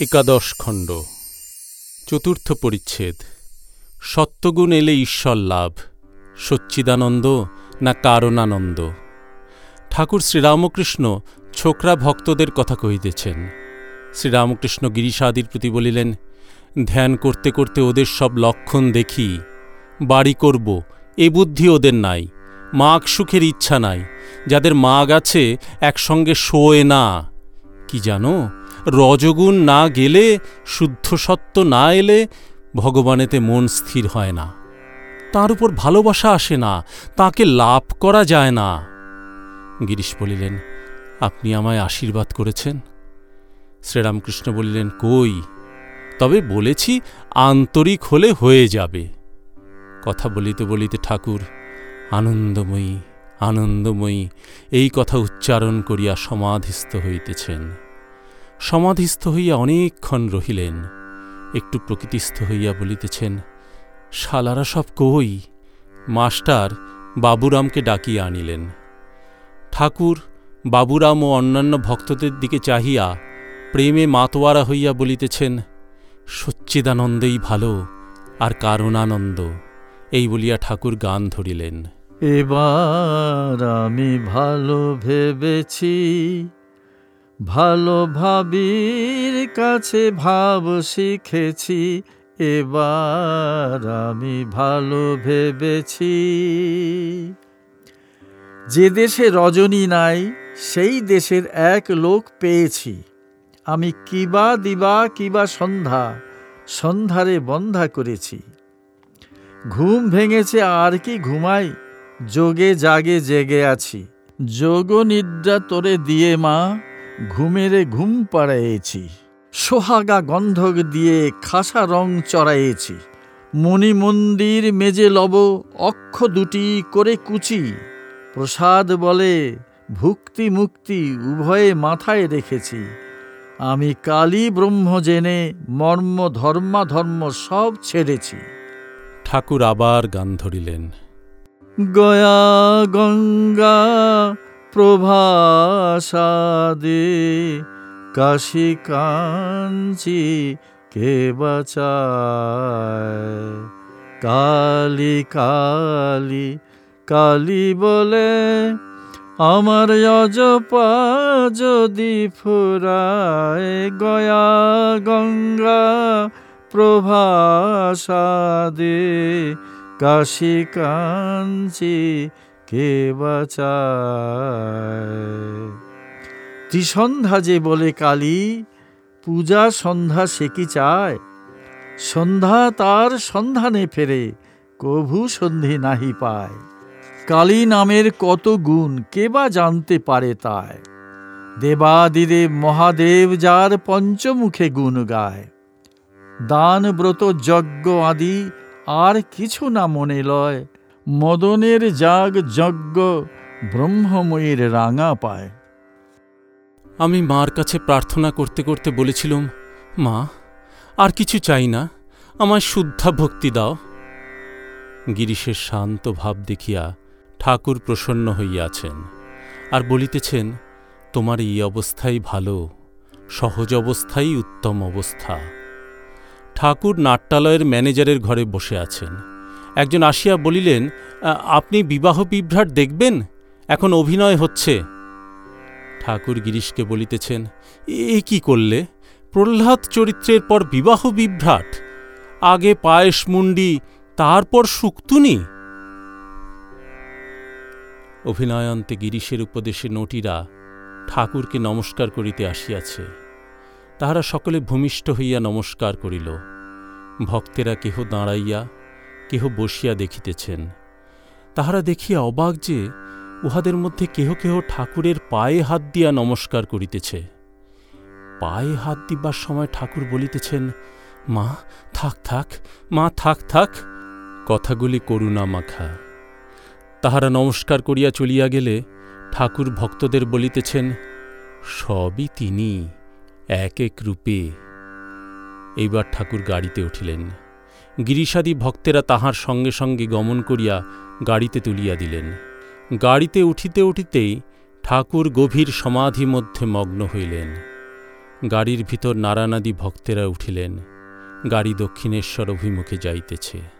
একাদশ খণ্ড, চতুর্থ পরিচ্ছেদ। সত্যগুণ এলে ঈশ্বর লাভ, সচ্চিদানন্দ না কারণানন্দ ঠাকুর শ্রীরামকৃষ্ণ ছোকরা ভক্তদের কথা কহিতেছেন। শ্রীরামকৃষ্ণ গিরিশাদির প্রতি বলিলেন, ধ্যান করতে করতে ওদের সব লক্ষণ দেখি। বাড়ি করব, এ বুদ্ধি ওদের নাই। মাগ সুখের ইচ্ছা নাই। যাদের মাগ আছে একসঙ্গে শোয় না। কি জানো রজগুণ না গেলে শুদ্ধ সত্য না এলে ভগবানেতে মন স্থির হয় না। তার উপর ভালোবাসা আসে না, তাকে লাভ করা যায় না। গিরিশ বলিলেন, আপনি আমায় আশীর্বাদ করেছেন? শ্রীরামকৃষ্ণ বলিলেন, কই? তবে বলেছি, আন্তরিক হলে হয়ে যাবে। কথা বলিতে বলিতে ঠাকুর, আনন্দময়ী আনন্দময়ী, এই কথা উচ্চারণ করিয়া সমাধিস্থ হইতেছেন। সমাধিস্থ হইয়া অনেকক্ষণ রহিলেন। একটু প্রকৃতিস্থ হইয়া বলিতেছেন, শালারা সব কই? মাস্টার বাবুরামকে ডাকিয়া আনিলেন। ঠাকুর, বাবুরাম ও অন্যান্য ভক্তদের দিকে চাহিয়া প্রেমে মাতোয়ারা হইয়া বলিতেছেন, সচ্চিদানন্দেই ভালো আর কারণানন্দ। এই বলিয়া ঠাকুর গান ধরিলেন। এবার আমি ভালো ভেবেছি ভালো ভাবির কাছে ভাব শিখেছি, এবার আমি ভালো ভেবেছি। যে দেশে রজনী নাই, সেই দেশের এক লোক পেয়েছি। আমি কিবা দিবা কিবা সন্ধ্যা, সন্ধ্যারে বন্ধা করেছি। ঘুম ভেঙেছে আর কি ঘুমাই, যোগে জাগে জেগে আছি। যোগ নিদ্রা তোরে দিয়ে মা ঘুমেরে ঘুম পাড়াইছি সোহাগা গন্ধক দিয়ে খাসা রং চড়াইছি মণি মন্দির মেজে লব অক্ষ দুটি করে কুচি প্রসাদ বলে ভুক্তি মুক্তি উভয়ে মাথায় রেখেছি আমি কালী ব্রহ্ম জেনে মর্ম ধর্মাধর্ম সব ছেড়েছি। ঠাকুর আবার গান ধরিলেন। গয়া গঙ্গা প্রভাসাদে কাশী কাঞ্চি কে বাঁচায়? কালি কালি কালি বলে, আমার অজপা যদি ফুরায় গয়া গঙ্গা প্রভাসাদে কাশী কাঞ্চি কে বাঁচায়। ত্রিসন্ধ্যা যে বলে কালী, পূজা সন্ধ্যা সে কি চায়? সন্ধ্যা তার সন্ধানে ফেরে, কভু সন্ধি নাহি পায়। কালী নামের কত গুণ, কে বা জানতে পারে তাই? দেবাদিদেব মহাদেব যার পঞ্চমুখে গুণ গায়। দান ব্রত যজ্ঞ আদি আর কিছু না মনে লয়। মদনের জাগ যজ্ঞ ব্রহ্মময়ীর রাঙা পায়। আমি মার কাছে প্রার্থনা করতে করতে বলেছিলাম, মা, আর কিছু চাই না, আমায় শুদ্ধা ভক্তি দাও। গিরিশের শান্ত ভাব দেখিয়া ঠাকুর প্রসন্ন হইয়াছেন আর বলিতেছেন, তোমার এই অবস্থাই ভালো, সহজ অবস্থাই উত্তম অবস্থা। ঠাকুর নাট্যালয়ের ম্যানেজারের ঘরে বসে আছেন। একজন আসিয়া বলিলেন, "আ- আপনি বিবাহ বিভ্রাট দেখবেন? এখন অভিনয় হচ্ছে। ঠাকুর গিরিশকে বলিতেছেন, এ কি করলে? প্রহ্লাদ চরিত্রের পর বিবাহ বিভ্রাট। আগে পায়েস মুন্ডি, তারপর সুক্তুনি। অভিনয়ান্তে গিরিশের উপদেশে নটিরা ঠাকুরকে নমস্কার করিতে আসিয়াছে। তাহারা সকলে ভূমিষ্ঠ হইয়া নমস্কার করিল। ভক্তেরা কেহ দাঁড়াইয়া কেহ বসিয়া দেখিতেছেন। তাহারা দেখিয়া অবাক যে উহাদের মধ্যে কেহ কেহ ঠাকুরের পায়ে হাত দিয়া নমস্কার করিতেছে। পায়ে হাত দিবার সময় ঠাকুর বলিতেছেন, মা, থাক থাক, মা, থাক থাক। কথাগুলি করুণা মাখা। তাহারা নমস্কার করিয়া চলিয়া গেলে ঠাকুর ভক্তদের বলিতেছেন, সবই তিনি, এক এক রূপে। এইবার ঠাকুর গাড়িতে উঠিলেন। গিরিশাদি ভক্তেরা তাহার সঙ্গে সঙ্গে গমন করিয়া গাড়িতে তুলিয়া দিলেন। গাড়িতে উঠিতে উঠিতেই ঠাকুর গভীর সমাধি মধ্যে মগ্ন হইলেন। গাড়ির ভিতর নারানাদি ভক্তেরা উঠিলেন। গাড়ি দক্ষিণেশ্বর অভিমুখে যাইতেছে।